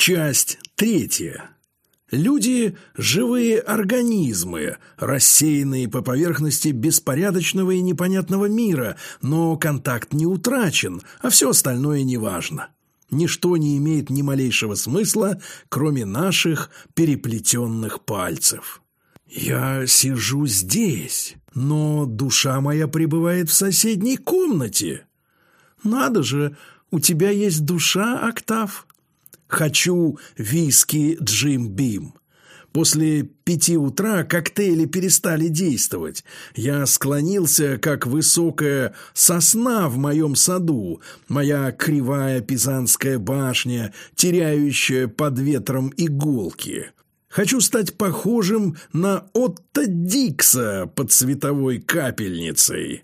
Часть третья. Люди – живые организмы, рассеянные по поверхности беспорядочного и непонятного мира, но контакт не утрачен, а все остальное неважно. Ничто не имеет ни малейшего смысла, кроме наших переплетенных пальцев. Я сижу здесь, но душа моя пребывает в соседней комнате. Надо же, у тебя есть душа, Октав? Хочу виски Джим Бим. После пяти утра коктейли перестали действовать. Я склонился, как высокая сосна в моем саду, моя кривая пизанская башня, теряющая под ветром иголки. Хочу стать похожим на Отто Дикса под световой капельницей.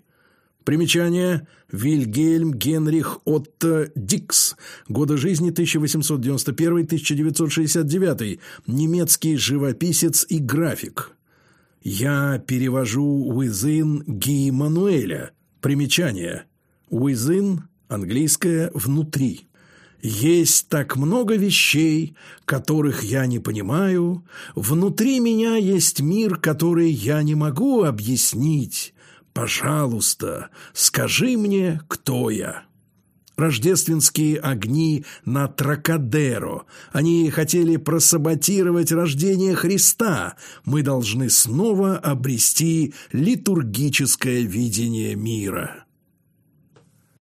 Примечание. Вильгельм Генрих Отто Дикс. Годы жизни 1891-1969. Немецкий живописец и график. Я перевожу Within Ги Мануэля. Примечание. Within, английское «внутри». Есть так много вещей, которых я не понимаю. Внутри меня есть мир, который я не могу объяснить. Пожалуйста, скажи мне, кто я». Рождественские огни на Тракадеро. Они хотели просаботировать рождение Христа. Мы должны снова обрести литургическое видение мира.